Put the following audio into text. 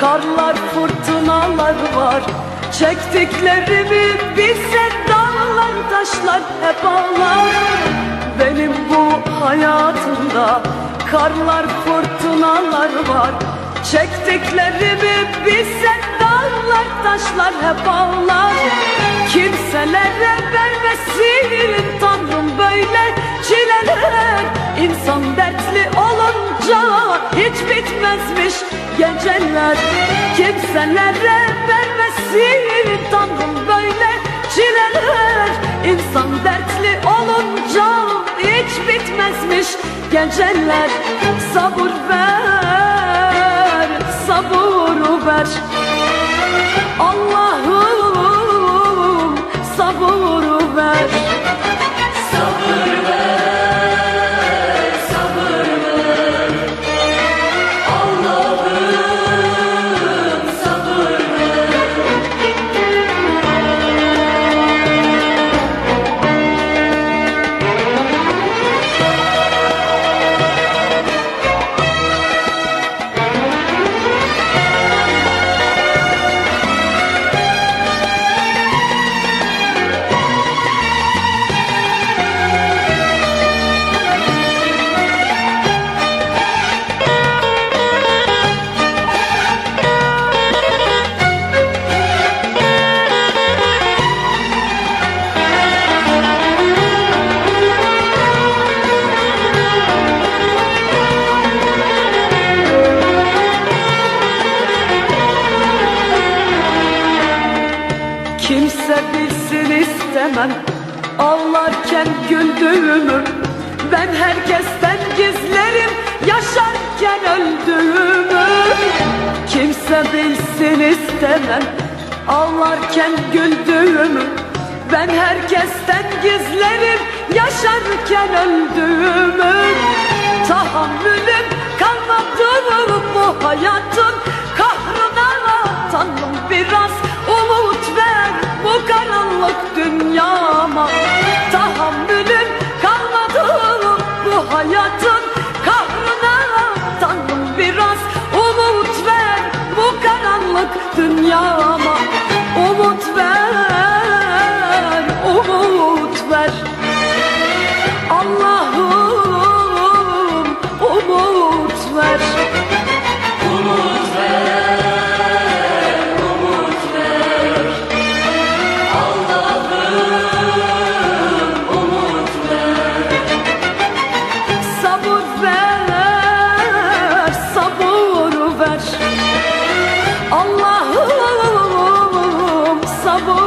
Karlar fırtınalar var. Çektiklerimi bilsen dağlar taşlar hep ağlar. Benim bu hayatımda Karlar fırtınalar var. Çektiklerimi bilsen dağlar taşlar hep ağlar. Kimselere vermesin Tanrım böyle çileler. İnsan olunca hiç bitmezmiş geceler. Kimselere vermesin Tanrım böyle çileler İnsan dertli olunca hiç bitmezmiş geceler. Sabır ver, sabır ver. Allah'ım Kimse bilsin istemem. Ağlarken güldüğümü Ben herkesten gizlerim. Yaşarken öldüğümü Kimse bilsin istemem. Ağlarken güldüğümü Ben herkesten gizlerim. Yaşarken öldüğümü Tahammülüm kalmadı bu hayatın karanlık dünyama Tahammülüm kalmadı. Bu hayatın kahrına Tanrım biraz umut ver. Bu karanlık dünyama Allah'ım sabır.